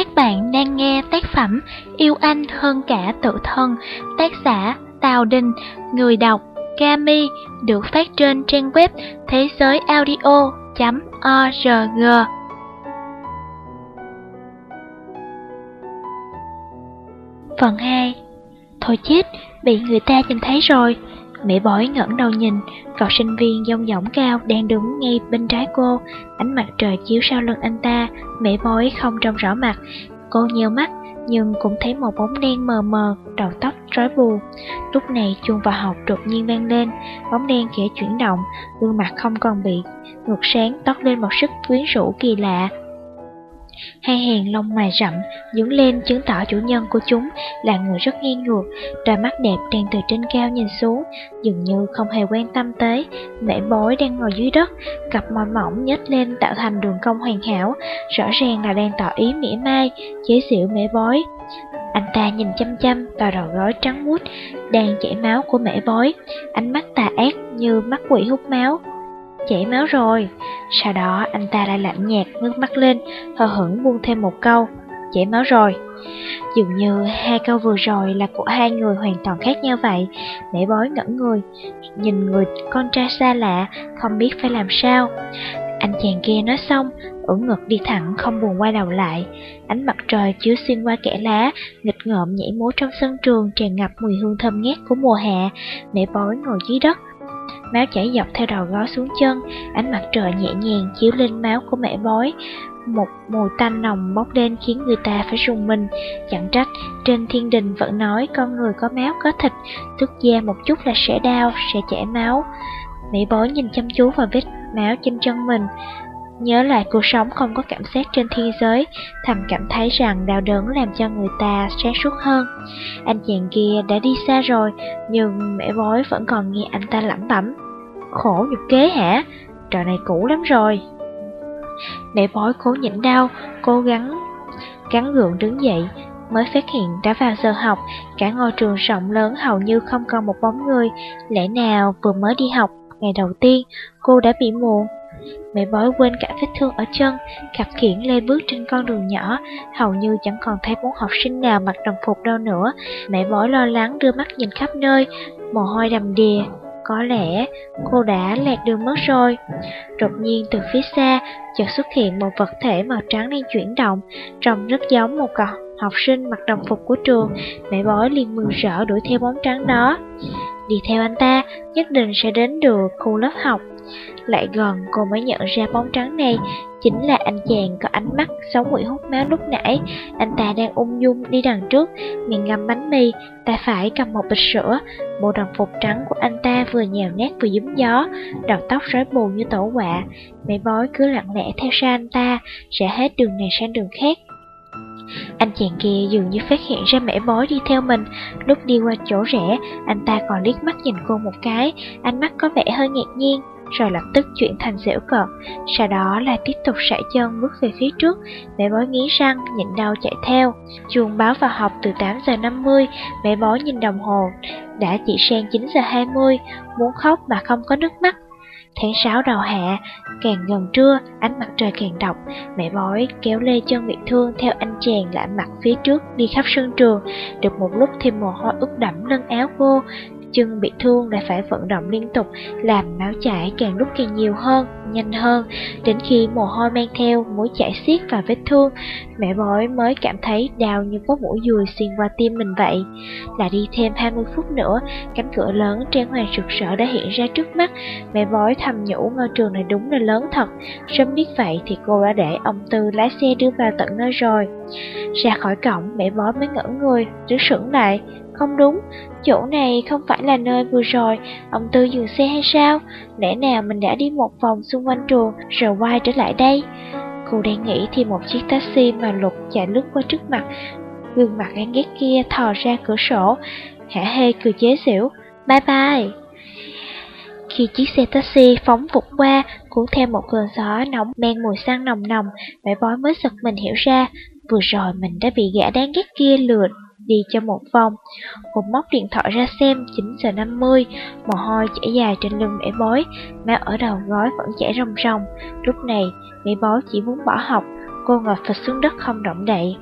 Các bạn đang nghe tác phẩm Yêu Anh Hơn Cả Tự Thân, tác giả Tào Đình, người đọc Kami, được phát trên trang web thế giới audio.org. Phần 2 Thôi chết, bị người ta nhìn thấy rồi. Mẹ bói ngẩng đầu nhìn, cậu sinh viên dông dỏng cao đang đứng ngay bên trái cô, ánh mặt trời chiếu sau lưng anh ta, mẹ bói không trông rõ mặt. Cô nheo mắt, nhưng cũng thấy một bóng đen mờ mờ, đầu tóc rối bù. Lúc này chuông vào học đột nhiên vang lên, bóng đen khẽ chuyển động, gương mặt không còn bị ngược sáng toát lên một sức quyến rũ kỳ lạ. Hai hàng lông mày rậm, nhướng lên chứng tỏ chủ nhân của chúng là người rất ngang ngược, đôi mắt đẹp đang từ trên cao nhìn xuống, dường như không hề quan tâm tới. Mẹ bối đang ngồi dưới đất, cặp môi mỏng nhếch lên tạo thành đường cong hoàn hảo, rõ ràng là đang tỏ ý mỉa mai, chế giễu mẹ bối. Anh ta nhìn chăm chăm vào đầu gói trắng muốt đang chảy máu của mẹ bối, ánh mắt tà ác như mắt quỷ hút máu chảy máu rồi. Sau đó anh ta lại lạnh nhạt ngước mắt lên, hờ hững buông thêm một câu, chảy máu rồi. Dường như hai câu vừa rồi là của hai người hoàn toàn khác nhau vậy. Mẹ bói ngẩn người, nhìn người con trai xa lạ, không biết phải làm sao. Anh chàng kia nói xong, ưỡn ngực đi thẳng không buồn quay đầu lại. Ánh mặt trời chiếu xuyên qua kẽ lá, nghịch ngợm nhảy múa trong sân trường tràn ngập mùi hương thơm ngát của mùa hạ. Mẹ bói ngồi dưới đất, máu chảy dọc theo đầu gối xuống chân, ánh mặt trời nhẹ nhàng chiếu lên máu của mẹ bói. Một mùi tanh nồng bốc lên khiến người ta phải rùng mình, chẳng trách trên thiên đình vẫn nói con người có máu có thịt, tức da một chút là sẽ đau, sẽ chảy máu. Mẹ bói nhìn chăm chú vào vết máu trên chân mình, nhớ lại cuộc sống không có cảm giác trên thiên giới, thầm cảm thấy rằng đau đớn làm cho người ta sáng suốt hơn. Anh chàng kia đã đi xa rồi, nhưng mẹ bói vẫn còn nghe anh ta lẩm bẩm. Khổ nhục kế hả? Trò này cũ lắm rồi. Mẹ bói cố nhịn đau, cố gắng gắn gượng đứng dậy, mới phát hiện đã vào giờ học, cả ngôi trường rộng lớn hầu như không còn một bóng người, lẽ nào vừa mới đi học, ngày đầu tiên, cô đã bị muộn. Mẹ bói quên cả vết thương ở chân, khập khiển lê bước trên con đường nhỏ, hầu như chẳng còn thấy bốn học sinh nào mặc đồng phục đâu nữa. Mẹ bói lo lắng đưa mắt nhìn khắp nơi, mồ hôi đầm đìa. Có lẽ cô đã lạc đường mất rồi. Đột nhiên từ phía xa, chợt xuất hiện một vật thể màu trắng đang chuyển động, trông rất giống một cậu học sinh mặc đồng phục của trường. Mẹ bói liền mừng rỡ đuổi theo bóng trắng đó. Đi theo anh ta, nhất định sẽ đến được khu lớp học. Lại gần, cô mới nhận ra bóng trắng này Chính là anh chàng có ánh mắt sống mũi hút máu lúc nãy. Anh ta đang ung dung đi đằng trước, Miệng ngâm bánh mì, Tay phải cầm một bịch sữa. Bộ đồng phục trắng của anh ta vừa nhào nát vừa giấm gió, Đầu tóc rối bù như tổ quạ. Mấy bói cứ lặng lẽ theo sau anh ta, Sẽ hết đường này sang đường khác. Anh chàng kia dường như phát hiện ra mẻ bói đi theo mình. Lúc đi qua chỗ rẽ, Anh ta còn liếc mắt nhìn cô một cái, Ánh mắt có vẻ hơi ngạc nhiên rồi lập tức chuyển thành dễu cợt, sau đó là tiếp tục sải chân bước về phía trước, mẹ bói nghiến răng, nhịn đau chạy theo. Chuông báo vào học từ 8 giờ 50, mẹ bói nhìn đồng hồ, đã chỉ sang 9 giờ 20, muốn khóc mà không có nước mắt. Tháng 6 đầu hạ, càng gần trưa, ánh mặt trời càng độc, mẹ bói kéo lê chân bị thương theo anh chàng lạ mặt phía trước đi khắp sân trường, được một lúc thì mồ hôi ướt đẫm lưng áo cô, chân bị thương lại phải vận động liên tục, làm máu chảy càng lúc càng nhiều hơn, nhanh hơn, đến khi mồ hôi mang theo mũi chảy xiết vào vết thương, mẹ bói mới cảm thấy đau như có mũi dùi xuyên qua tim mình vậy. Là đi thêm 20 phút nữa, cánh cửa lớn trang hoàng rực rỡ đã hiện ra trước mắt, mẹ bói thầm nhủ ngôi trường này đúng là lớn thật, sớm biết vậy thì cô đã để ông Tư lái xe đưa vào tận nơi rồi. Ra khỏi cổng, mẹ bói mới ngỡ người, đứng sững lại, không đúng, chỗ này không phải là nơi vừa rồi ông Tư dừng xe hay sao? Lẽ nào mình đã đi một vòng xung quanh trường rồi quay trở lại đây? Cô đang nghĩ thì một chiếc taxi mà Lục chạy lướt qua trước mặt. Gương mặt ghen ghét kia thò ra cửa sổ, hả hê cười chế xỉu. Bye bye! Khi chiếc xe taxi phóng vụt qua, cuốn theo một cơn gió nóng men mùi xăng nồng nồng, mẹ bói mới giật mình hiểu ra, vừa rồi mình đã bị gã đáng ghét kia lừa đi cho một vòng. Cô móc điện thoại ra xem 9 giờ 50, mồ hôi chảy dài trên lưng mẹ bói, má ở đầu gói vẫn chảy ròng ròng. Lúc này, mẹ bói chỉ muốn bỏ học, cô ngồi phịch xuống đất không động đậy.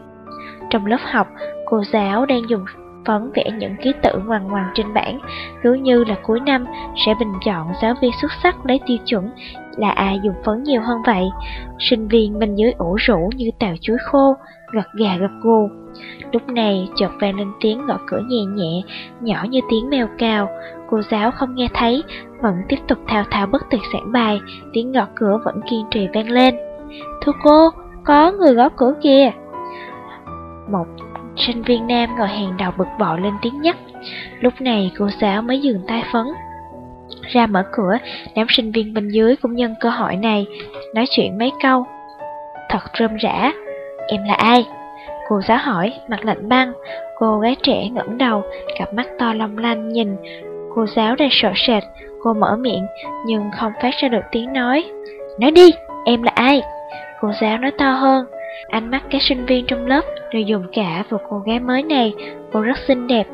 Trong lớp học, cô giáo đang dùng phấn vẽ những ký tự ngoằn ngoằn trên bảng, cứ như là cuối năm sẽ bình chọn giáo viên xuất sắc lấy tiêu chuẩn là ai dùng phấn nhiều hơn vậy. Sinh viên bên dưới ủ rũ như tàu chuối khô, gật gà gật gù. Lúc này chợt vang lên tiếng gõ cửa nhẹ nhẹ, nhỏ như tiếng mèo cào. Cô giáo không nghe thấy, vẫn tiếp tục thao thao bất tuyệt giảng bài, tiếng gõ cửa vẫn kiên trì vang lên. Thưa cô, có người gõ cửa kìa. Một sinh viên nam ngồi hàng đầu bực bội lên tiếng nhắc. Lúc này cô giáo mới dừng tay phấn. Ra mở cửa, đám sinh viên bên dưới cũng nhân cơ hội này, nói chuyện mấy câu. Thật rơm rã, em là ai? Cô giáo hỏi, mặt lạnh băng, cô gái trẻ ngẩng đầu, cặp mắt to long lanh nhìn. Cô giáo đang sợ sệt, cô mở miệng, nhưng không phát ra được tiếng nói. Nói đi, em là ai? Cô giáo nói to hơn, ánh mắt các sinh viên trong lớp đều dùng cả vào cô gái mới này, cô rất xinh đẹp.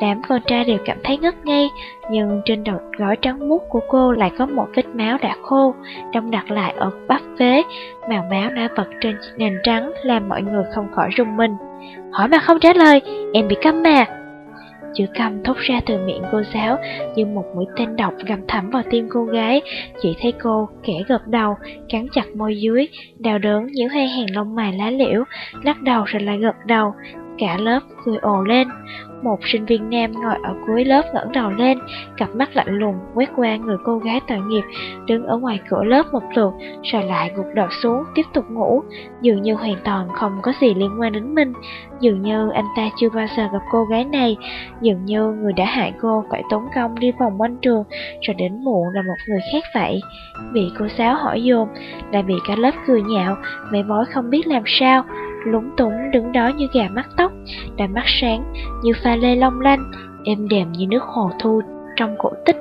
Đám con trai đều cảm thấy ngất ngây, nhưng trên đầu gói trắng muốt của cô lại có một vết máu đã khô, đông đặt lại ở bắp vế, màu máu đã vật trên nền trắng làm mọi người không khỏi rung mình. Hỏi mà không trả lời, em bị câm mà. Chữ câm thốt ra từ miệng cô giáo như một mũi tên độc găm thẳm vào tim cô gái. Chỉ thấy cô kẻ gật đầu, cắn chặt môi dưới, đau đớn nhíu hai hàng lông mày lá liễu, lắc đầu rồi lại gật đầu. Cả lớp cười ồ lên. Một sinh viên nam ngồi ở cuối lớp ngẩng đầu lên, cặp mắt lạnh lùng quét qua người cô gái tội nghiệp đứng ở ngoài cửa lớp một lượt, rồi lại gục đầu xuống tiếp tục ngủ, dường như hoàn toàn không có gì liên quan đến mình, dường như anh ta chưa bao giờ gặp cô gái này, dường như người đã hại cô phải tốn công đi vòng quanh trường, rồi đến muộn là một người khác vậy. Bị cô giáo hỏi dồn, lại bị cả lớp cười nhạo, mẹ bói không biết làm sao, lúng túng đứng đó như gà mắt tóc, đôi mắt sáng như pha lê long lanh, êm đềm như nước hồ thu trong cổ tích.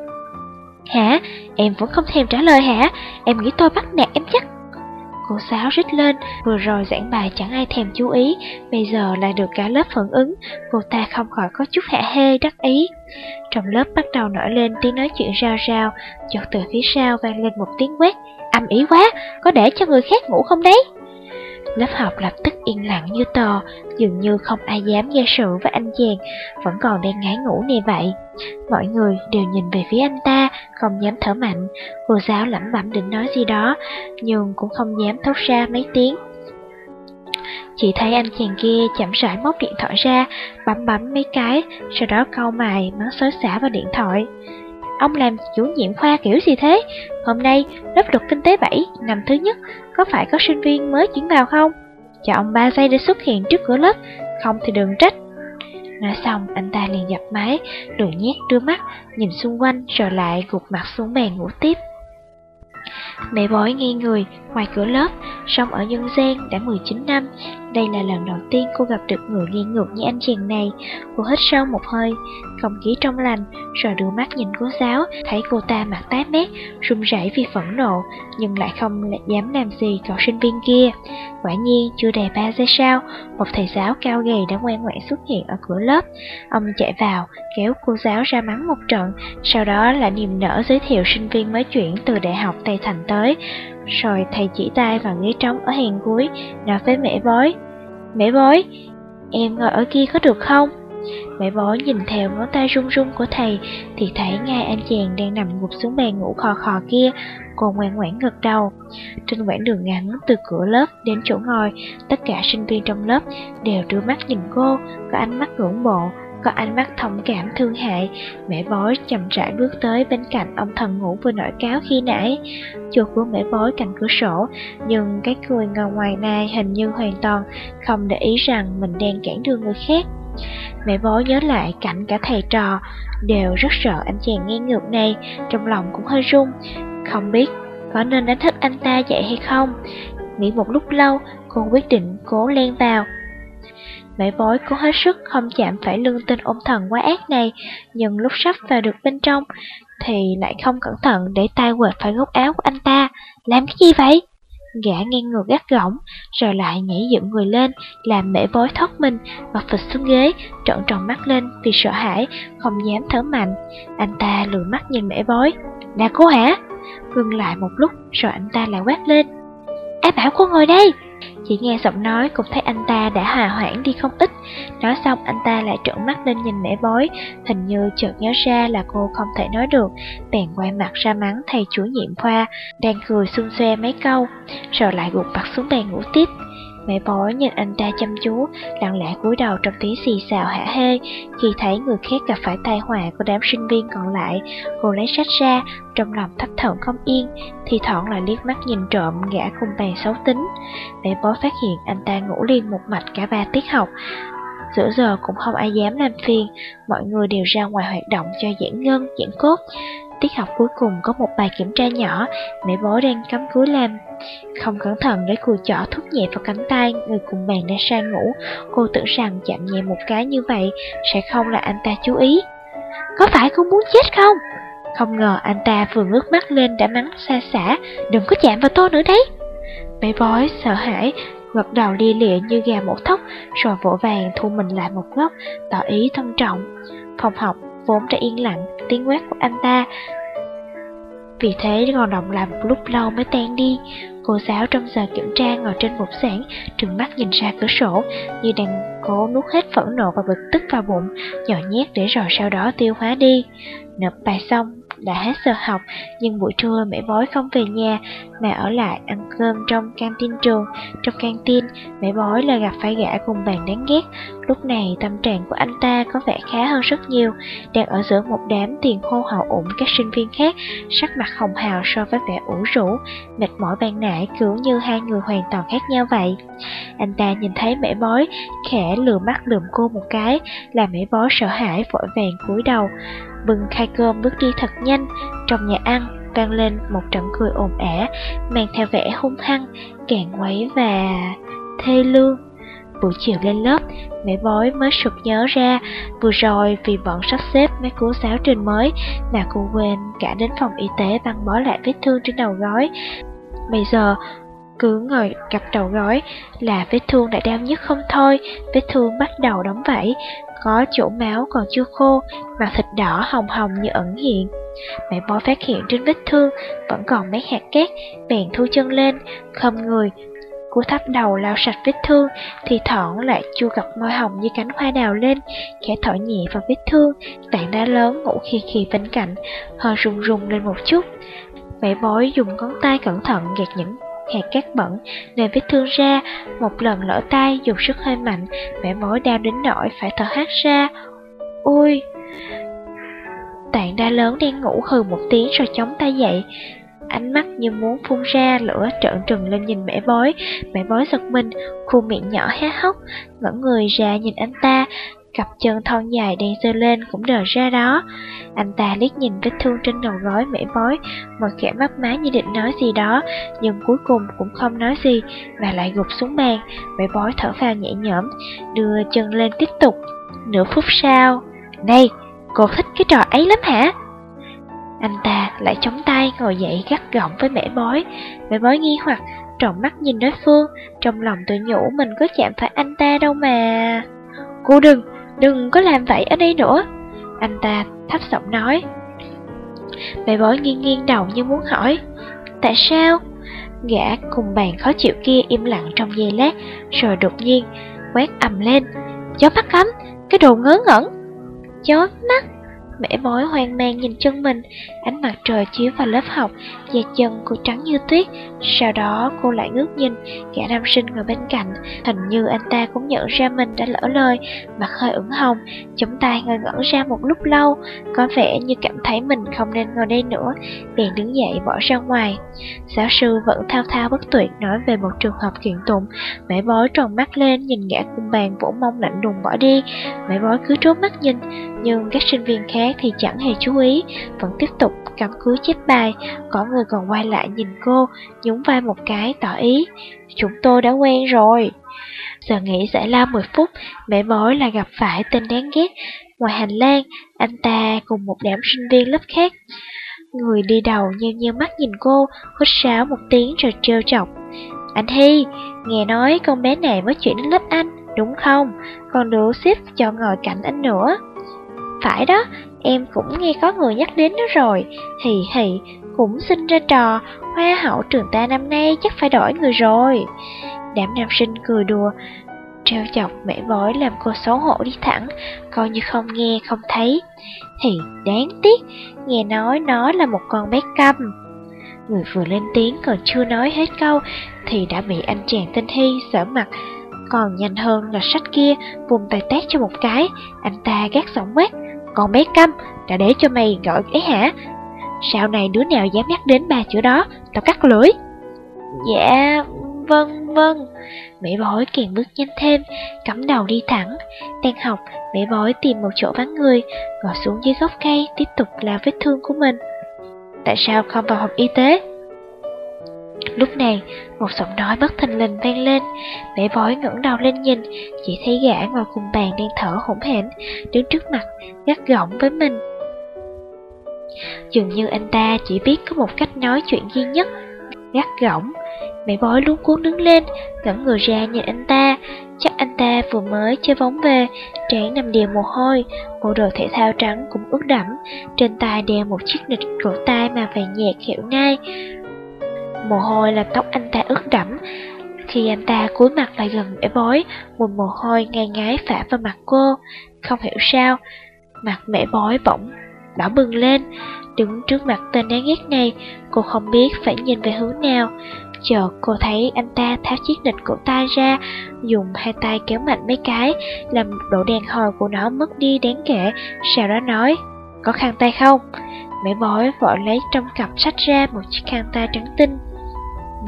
Hả? Em vẫn không thèm trả lời hả? Em nghĩ tôi bắt nạt em chắc. Cô giáo rít lên, vừa rồi giảng bài chẳng ai thèm chú ý, bây giờ lại được cả lớp phản ứng, cô ta không khỏi có chút hạ hê đắc ý. Trong lớp bắt đầu nổi lên tiếng nói chuyện rao rao, chợt từ phía sau vang lên một tiếng quét, âm ý quá, có để cho người khác ngủ không đấy? Lớp học lập tức yên lặng như tờ, dường như không ai dám gây sự với anh chàng, vẫn còn đang ngái ngủ nè vậy. Mọi người đều nhìn về phía anh ta, không dám thở mạnh. Cô giáo lẩm bẩm định nói gì đó, nhưng cũng không dám thốt ra mấy tiếng. Chỉ thấy anh chàng kia chậm rãi móc điện thoại ra, bấm bấm mấy cái, sau đó câu mày mắng xối xả vào điện thoại. Ông làm chủ nhiệm khoa kiểu gì thế? Hôm nay, lớp luật kinh tế 7, năm thứ nhất, có phải có sinh viên mới chuyển vào không? Cho ông 3 giây để xuất hiện trước cửa lớp, không thì đừng trách. Nói xong, anh ta liền dập máy, lười nhét đưa mắt, nhìn xung quanh rồi lại gục mặt xuống bàn ngủ tiếp. Mẹ bói nghi người, ngoài cửa lớp, sống ở nhân gian đã 19 năm, đây là lần đầu tiên cô gặp được người nghiêng ngược như anh chàng này. Cô hít sâu một hơi, không khí trong lành, rồi đưa mắt nhìn cô giáo, thấy cô ta mặt tái mét, run rẩy vì phẫn nộ, nhưng lại không dám làm gì cậu sinh viên kia. Quả nhiên, chưa đầy ba giây sau, một thầy giáo cao gầy đã ngoan ngoãn xuất hiện ở cửa lớp. Ông chạy vào, kéo cô giáo ra mắng một trận, sau đó lại niềm nở giới thiệu sinh viên mới chuyển từ đại học Tây Thành tới. Rồi thầy chỉ tay vào ghế trống ở hàng cuối, nói với mẹ bói. Mẹ bói, em ngồi ở kia có được không? Mẹ bói nhìn theo ngón tay run run của thầy thì thấy ngay anh chàng đang nằm gục xuống bàn ngủ khò khò kia, cô ngoan ngoãn gật đầu. Trên quãng đường ngắn từ cửa lớp đến chỗ ngồi, tất cả sinh viên trong lớp đều đưa mắt nhìn cô, có ánh mắt ngưỡng mộ, có ánh mắt thông cảm thương hại, mẹ bói chậm rãi bước tới bên cạnh ông thần ngủ vừa nổi cáo khi nãy. Chuột của mẹ bói cạnh cửa sổ, nhưng cái cười ngờ ngoài này hình như hoàn toàn không để ý rằng mình đang cản đường người khác. Mẹ bói nhớ lại cảnh cả thầy trò đều rất sợ anh chàng ngang ngược này, trong lòng cũng hơi run, không biết có nên đánh thức anh ta dậy hay không. Nghĩ một lúc lâu, cô quyết định cố len vào, Mẹ bói cố hết sức không chạm phải lưng tên ôn thần quá ác này, nhưng lúc sắp vào được bên trong, thì lại không cẩn thận để tay quệt phải góc áo của anh ta. Làm cái gì vậy? Gã ngang ngược gắt gỏng, rồi lại nhảy dựng người lên, làm mẹ bói thoát mình, và phịch xuống ghế, trợn tròn mắt lên vì sợ hãi, không dám thở mạnh. Anh ta lùi mắt nhìn mẹ bói. Là cô hả? Ngừng lại một lúc, rồi anh ta lại quát lên. Ai bảo cô ngồi đây? Chỉ nghe giọng nói, cũng thấy anh ta đã hòa hoãn đi không ít. Nói xong, anh ta lại trợn mắt lên nhìn mẹ bói Hình như chợt nhớ ra là cô không thể nói được. Bèn quay mặt ra mắng thầy chủ nhiệm khoa, Đang cười xung xoe mấy câu, Rồi lại gục mặt xuống bàn ngủ tiếp. Mẹ bói nhìn anh ta chăm chú, lặng lẽ cúi đầu trong tiếng xì xào hả hê. Khi thấy người khác gặp phải tai họa của đám sinh viên còn lại, cô lấy sách ra, trong lòng thấp thỏm không yên, thì thoảng lại liếc mắt nhìn trộm gã cùng bàn xấu tính. Mẹ bói phát hiện anh ta ngủ liền một mạch cả ba tiết học. Giữa giờ cũng không ai dám làm phiền, mọi người đều ra ngoài hoạt động cho giãn ngân, giãn cốt. Tiết học cuối cùng có một bài kiểm tra nhỏ, mẹ bố đang cắm cúi làm. Không cẩn thận lấy cùi chỏ thúc nhẹ vào cánh tay người cùng bàn đang sang ngủ. Cô tưởng rằng chạm nhẹ một cái như vậy sẽ không là anh ta chú ý. Có phải cô muốn chết không? Không ngờ anh ta vừa ngước mắt lên đã mắng xa xả, đừng có chạm vào tôi nữa đấy. Mẹ bói sợ hãi, gật đầu lia lịa như gà mổ thóc, rồi vỗ vàng thu mình lại một góc, tỏ ý thân trọng. Phòng học vốn đã yên lặng, tiếng quát của anh ta. Vì thế còn động làm một lúc lâu mới tan đi. Cô giáo trong giờ kiểm tra ngồi trên bục giảng Trừng mắt nhìn ra cửa sổ Như đang cố nuốt hết phẫn nộ và bực tức vào bụng Nhỏ nhét để rồi sau đó tiêu hóa đi. Nộp bài xong đã hết giờ học, nhưng buổi trưa mẹ bói không về nhà mà ở lại ăn cơm trong canteen trường. Trong canteen, mẹ bói là gặp phải gã cùng bàn đáng ghét. Lúc này tâm trạng của anh ta có vẻ khá hơn rất nhiều, đang ở giữa một đám tiền hô hào ủng các sinh viên khác, sắc mặt hồng hào so với vẻ ủ rũ, mệt mỏi ban nãy cứ như hai người hoàn toàn khác nhau vậy. Anh ta nhìn thấy mẹ bói, khẽ lừa mắt lườm cô một cái, làm mẹ bói sợ hãi vội vàng cúi đầu bưng khai cơm bước đi thật nhanh, trong nhà ăn vang lên một trận cười ồn ả, mang theo vẻ hung hăng, càng quấy và thê lương. Buổi chiều lên lớp, mẹ bói mới sụt nhớ ra, vừa rồi vì bận sắp xếp mấy cuốn giáo trình mới mà cô quên cả đến phòng y tế băng bó lại vết thương trên đầu gói. Bây giờ, cứ ngồi cặp đầu gói là vết thương đã đau nhất không thôi, vết thương bắt đầu đóng vảy, có chỗ máu còn chưa khô, mặt thịt đỏ hồng hồng như ẩn hiện. Mẹ bó phát hiện trên vết thương vẫn còn mấy hạt cát, bèn thu chân lên, không người. Cô thắp đầu lau sạch vết thương, thì thoảng lại chua gặp môi hồng như cánh hoa đào lên, khẽ thở nhẹ vào vết thương, tảng đá lớn ngủ khi khi bên cạnh, hơi rung rung lên một chút. Mẹ bói dùng ngón tay cẩn thận gạt những hạt cát bẩn, nên vết thương ra, một lần lỡ tay dùng sức hơi mạnh, mẹ mối đau đến nỗi phải thở hát ra. Ui! Tạng đa lớn đang ngủ hừ một tiếng rồi chống tay dậy, ánh mắt như muốn phun ra lửa trợn trừng lên nhìn mẹ bói mẹ bói giật mình khuôn miệng nhỏ há hốc ngẩng người ra nhìn anh ta Cặp chân thon dài đen sơ lên cũng đờ ra đó. Anh ta liếc nhìn vết thương trên đầu gối mẻ bói Một kẻ mắt má như định nói gì đó Nhưng cuối cùng cũng không nói gì Và lại gục xuống bàn Mẻ bói thở phào nhẹ nhõm Đưa chân lên tiếp tục. Nửa phút sau Này, cô thích cái trò ấy lắm hả? Anh ta lại chống tay ngồi dậy gắt gỏng với mẻ bói Mẻ bói nghi hoặc tròn mắt nhìn đối phương Trong lòng tự nhủ mình có chạm phải anh ta đâu mà. Cô đừng, Đừng có làm vậy ở đây nữa. Anh ta thấp giọng nói. Mẹ bói nghiêng nghiêng đầu như muốn hỏi Tại sao? Gã cùng bàn khó chịu kia im lặng trong giây lát Rồi đột nhiên quét ầm lên. Chó mắt cấm, cái đồ ngớ ngẩn. Chó mắt? Bẻ bối hoang mang nhìn chân mình, ánh mặt trời chiếu vào lớp học, da chân cô trắng như tuyết. Sau đó cô lại ngước nhìn, gã nam sinh ngồi bên cạnh, hình như anh ta cũng nhận ra mình đã lỡ lời, mặt hơi ửng hồng, chống tay ngồi ngẩn ra một lúc lâu, có vẻ như cảm thấy mình không nên ngồi đây nữa, bèn đứng dậy bỏ ra ngoài. Giáo sư vẫn thao thao bất tuyệt nói về một trường hợp kiện tụng, bẻ bối tròn mắt lên nhìn gã cung bàn vỗ mông lạnh lùng bỏ đi, bẻ bối cứ trốn mắt nhìn, nhưng các sinh viên khác thì chẳng hề chú ý, vẫn tiếp tục cắm cúi chép bài, có người còn quay lại nhìn cô, nhún vai một cái tỏ ý. Chúng tôi đã quen rồi. Giờ nghỉ giải lao 10 phút, mẹ mối là gặp phải tên đáng ghét. Ngoài hành lang, anh ta cùng một đám sinh viên lớp khác. Người đi đầu nheo nheo mắt nhìn cô, hít sáo một tiếng rồi trêu chọc. Anh Hy, nghe nói con bé này mới chuyển đến lớp anh, đúng không? Còn được xếp cho ngồi cạnh anh nữa. Phải đó, em cũng nghe có người nhắc đến nó rồi. Hì hì, cũng sinh ra trò, hoa hậu trường ta năm nay chắc phải đổi người rồi. Đám nam sinh cười đùa, treo chọc mẹ bói làm cô xấu hổ đi thẳng, coi như không nghe không thấy. Thì đáng tiếc, nghe nói nó là một con bé câm. Người vừa lên tiếng còn chưa nói hết câu thì đã bị anh chàng tên Hy sở mặt. Còn nhanh hơn là sách kia vùng tay tát cho một cái, anh ta gác giọng quát. Con bé câm, đã để cho mày gọi ấy hả? Sau này đứa nào dám nhắc đến ba chữ đó, tao cắt lưỡi. Dạ, vâng, vâng. Mẹ bói càng bước nhanh thêm, cắm đầu đi thẳng. Đang học, mẹ bói tìm một chỗ vắng người, ngồi xuống dưới gốc cây, tiếp tục làm vết thương của mình. Tại sao không vào học y tế? Lúc này, một giọng nói bất thình lình vang lên. Mẹ bói ngẩng đầu lên nhìn, chỉ thấy gã ngồi cùng bàn đang thở hổn hển, đứng trước mặt, gắt gỏng với mình. Dường như anh ta chỉ biết có một cách nói chuyện duy nhất, gắt gỏng. Mẹ bói luôn cuốn đứng lên, ngẩn người ra nhìn anh ta. Chắc anh ta vừa mới chơi bóng về, trán nằm đèo mồ hôi, bộ đồ thể thao trắng cũng ướt đẫm, trên tay đeo một chiếc nịt cổ tay mà vàng nhạt hiệu nai. Mồ hôi làm tóc anh ta ướt đẫm. Khi anh ta cúi mặt lại gần mẹ bói, mùi mồ hôi ngay ngái phả vào mặt cô. Không hiểu sao, mặt mẹ bói bỗng đỏ bừng lên. Đứng trước mặt tên đáng ghét này, cô không biết phải nhìn về hướng nào. Chợt cô thấy anh ta tháo chiếc nịch cổ tay ra, dùng hai tay kéo mạnh mấy cái, làm độ đèn hồi của nó mất đi đáng kể, sau đó nói, có khăn tay không? Mẹ bói vội lấy trong cặp sách ra một chiếc khăn tay trắng tinh.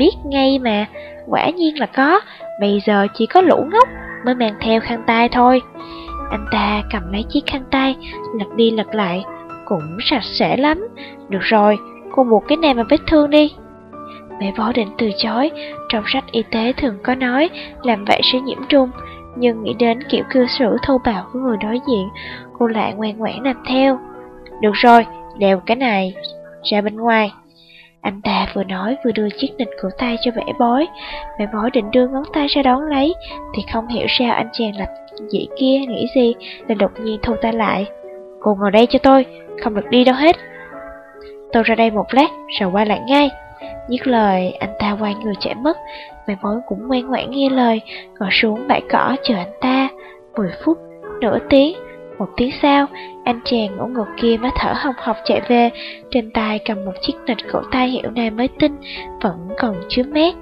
Biết ngay mà, quả nhiên là có, bây giờ chỉ có lũ ngốc mới mang theo khăn tay thôi. Anh ta cầm lấy chiếc khăn tay, lật đi lật lại, cũng sạch sẽ lắm. Được rồi, cô buộc cái này vào vết thương đi. Mẹ võ định từ chối, trong sách y tế thường có nói làm vậy sẽ nhiễm trùng, nhưng nghĩ đến kiểu cư xử thô bạo của người đối diện, cô lại ngoan ngoãn làm theo. Được rồi, đeo cái này ra bên ngoài. Anh ta vừa nói vừa đưa chiếc nịch cổ tay cho mẹ bói. Mẹ bói định đưa ngón tay ra đón lấy, thì không hiểu sao anh chàng lạch dĩ kia nghĩ gì, là đột nhiên thu tay lại. Cô ngồi đây cho tôi, không được đi đâu hết. Tôi ra đây một lát, rồi qua lại ngay. Dứt lời, anh ta quay người chạy mất, mẹ bói cũng ngoan ngoãn nghe lời, ngồi xuống bãi cỏ chờ anh ta. 10 phút, nửa tiếng, một tiếng sau, anh chàng ngủ ngục kia mới thở hồng hộc chạy về, trên tay cầm một chiếc nịch cổ tay hiệu này mới tinh, vẫn còn chứa mát.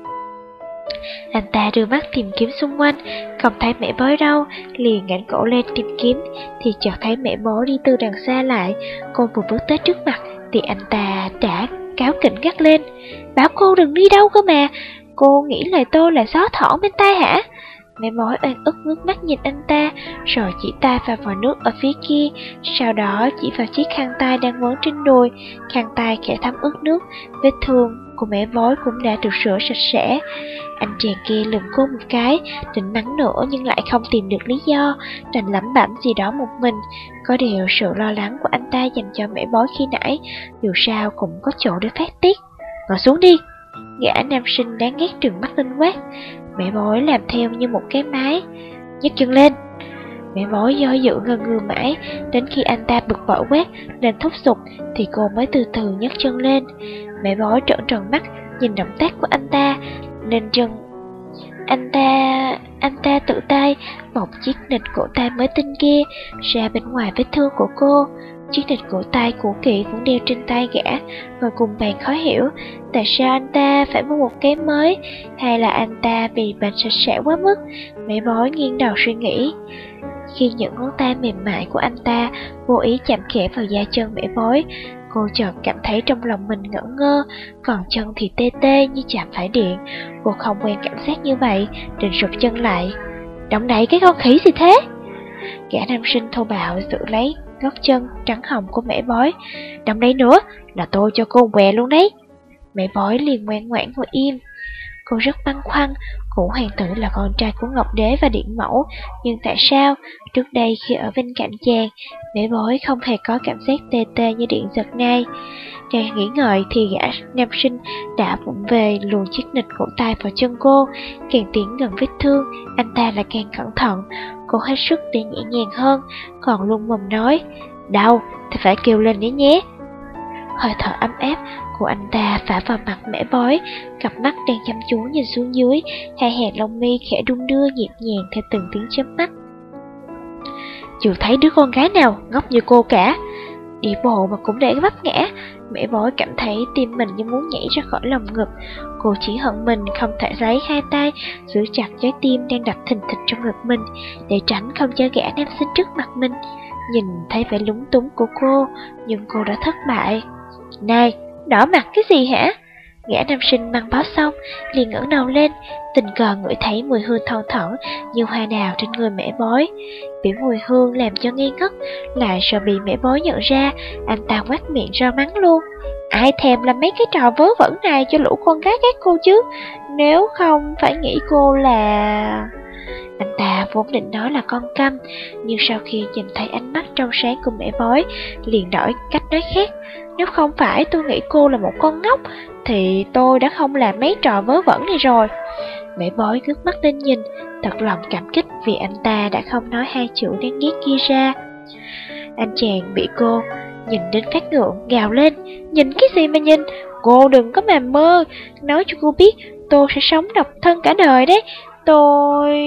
Anh ta đưa mắt tìm kiếm xung quanh, không thấy mẹ bói đâu, liền ngẩng cổ lên tìm kiếm, thì chợt thấy mẹ bói đi từ đằng xa lại. Cô vừa bước tới trước mặt, thì anh ta đã cáo kỉnh gắt lên. Bảo cô đừng đi đâu cơ mà, cô nghĩ là tôi là gió thỏ bên tai hả? Mẹ mối oan ức ngước mắt nhìn anh ta, rồi chỉ tay vào vòi nước ở phía kia, sau đó chỉ vào chiếc khăn tay đang quấn trên đùi, khăn tay khẽ thấm ướt nước, vết thương của mẹ vối cũng đã được rửa sạch sẽ. Anh chàng kia lườm cô một cái, định mắng nữa nhưng lại không tìm được lý do, đành lẩm bẩm gì đó một mình. Có điều sự lo lắng của anh ta dành cho mẹ bói khi nãy, dù sao cũng có chỗ để phát tiết. Ngồi xuống đi! Gã nam sinh đáng ghét trừng mắt lên quát. Mẹ bói làm theo như một cái máy, nhấc chân lên. Mẹ bói do dự ngần ngừ mãi, Đến khi anh ta bực bội quét nên thúc giục, Thì cô mới từ từ nhấc chân lên. Mẹ bói trợn tròn mắt, Nhìn động tác của anh ta, nên chân Anh ta... Anh ta tự tay Bọc chiếc nịch cổ tay mới tinh kia Ra bên ngoài vết thương của cô. Chiếc địch cổ tay cũ kỹ vẫn đeo trên tay gã và cùng bạn khó hiểu. Tại sao anh ta phải mua một cái mới? Hay là anh ta bị bệnh sạch sẽ quá mức? Mẹ bói nghiêng đầu suy nghĩ. Khi những ngón tay mềm mại của anh ta Vô ý chạm khẽ vào da chân mẹ bói, Cô chợt cảm thấy trong lòng mình ngỡ ngơ, Còn chân thì tê tê như chạm phải điện. Cô không quen cảm giác như vậy, Định rụt chân lại. Động đậy cái con khỉ gì thế? Gã nam sinh thô bạo giữ lấy gót chân, trắng hồng của mẹ bói. đông đấy nữa, là tôi cho cô què luôn đấy. Mẹ bói liền ngoan ngoãn ngồi im. Cô rất băn khoăn, Ngũ hoàng tử là con trai của Ngọc Đế và Điện Mẫu, nhưng tại sao trước đây khi ở bên cạnh chàng, mẹ bối không hề có cảm giác tê tê như điện giật nay. Đang nghĩ ngợi thì gã nam sinh đã vụng về luồn chiếc nịch cổ tay vào chân cô, càng tiến gần vết thương, anh ta lại càng cẩn thận, cô hết sức để nhẹ nhàng hơn, còn luôn mồm nói, đau thì phải kêu lên đấy nhé. Hơi thở ấm áp của anh ta phả vào mặt mẻ bói, cặp mắt đang chăm chú nhìn xuống dưới, hai hàng lông mi khẽ đung đưa nhịp nhàng theo từng tiếng chớp mắt. Chưa thấy đứa con gái nào ngốc như cô cả. Đi bộ mà cũng để vấp ngã, mẹ bói cảm thấy tim mình như muốn nhảy ra khỏi lòng ngực. Cô chỉ hận mình không thể lấy hai tay giữ chặt trái tim đang đập thình thịch trong ngực mình để tránh không cho gã nam sinh trước mặt mình. Nhìn thấy vẻ lúng túng của cô, nhưng cô đã thất bại. Này, đỏ mặt cái gì hả? Gã nam sinh mang báo xong, liền ngẩng đầu lên, tình cờ ngửi thấy mùi hương thon thoảng như hoa đào trên người mẹ bói. Biểu mùi hương làm cho nghi ngất, lại sợ bị mẹ bói nhận ra, anh ta quát miệng ra mắng luôn. Ai thèm làm mấy cái trò vớ vẩn này cho lũ con gái các cô chứ, nếu không phải nghĩ cô là... Anh ta vốn định nói là con câm, nhưng sau khi nhìn thấy ánh mắt trong sáng của mẹ bói, liền đổi cách nói khác. Nếu không phải tôi nghĩ cô là một con ngốc, thì tôi đã không làm mấy trò vớ vẩn này rồi. Mẹ bói ngước mắt lên nhìn, thật lòng cảm kích vì anh ta đã không nói hai chữ đáng ghét kia ra. Anh chàng bị cô nhìn đến phát ngượng, gào lên, nhìn cái gì mà nhìn, cô đừng có mà mơ, nói cho cô biết tôi sẽ sống độc thân cả đời đấy, tôi...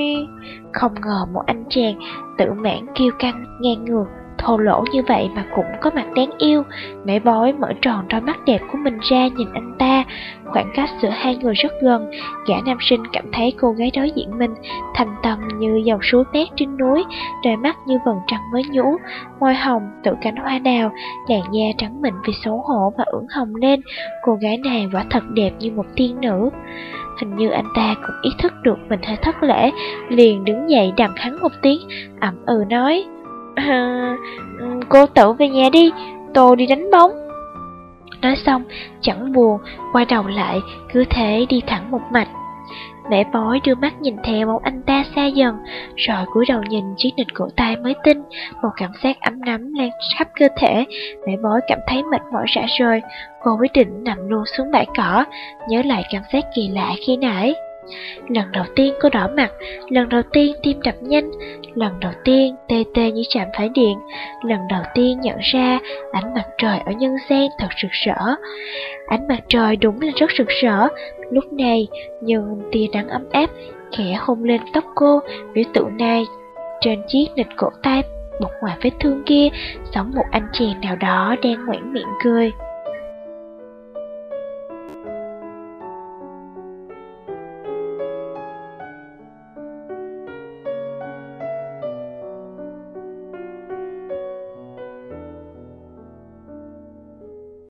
Không ngờ một anh chàng tự mãn kiêu căng, ngang ngược, thô lỗ như vậy mà cũng có mặt đáng yêu. Mẹ bói mở tròn đôi mắt đẹp của mình ra nhìn anh ta. Khoảng cách giữa hai người rất gần, gã nam sinh cảm thấy cô gái đối diện mình thành tâm như dòng suối mát trên núi, đôi mắt như vầng trăng mới nhũ, môi hồng tự cánh hoa đào, làn da trắng mịn vì xấu hổ và ửng hồng lên. Cô gái này quả thật đẹp như một tiên nữ. Hình như anh ta cũng ý thức được mình hơi thất lễ, liền đứng dậy đằng hắn một tiếng, ậm ừ nói. À, cô tự về nhà đi, tôi đi đánh bóng. Nói xong, chẳng buồn, quay đầu lại, cứ thế đi thẳng một mạch. Mẹ bói đưa mắt nhìn theo bóng anh ta xa dần, rồi cúi đầu nhìn chiếc nịch cổ tay mới tinh, một cảm giác ấm nắm lan khắp cơ thể. Mẹ bói cảm thấy mệt mỏi rã rời, cô quyết định nằm luôn xuống bãi cỏ, nhớ lại cảm giác kỳ lạ khi nãy. Lần đầu tiên cô đỏ mặt, lần đầu tiên tim đập nhanh, lần đầu tiên tê tê như chạm phải điện, lần đầu tiên nhận ra ánh mặt trời ở nhân gian thật rực rỡ. Ánh mặt trời đúng là rất rực rỡ, lúc này nhưng tia nắng ấm áp khẽ hôn lên tóc cô, biểu tượng này trên chiếc nịch cổ tay bọc ngoài vết thương kia, giống một anh chàng nào đó đang ngoãn miệng cười.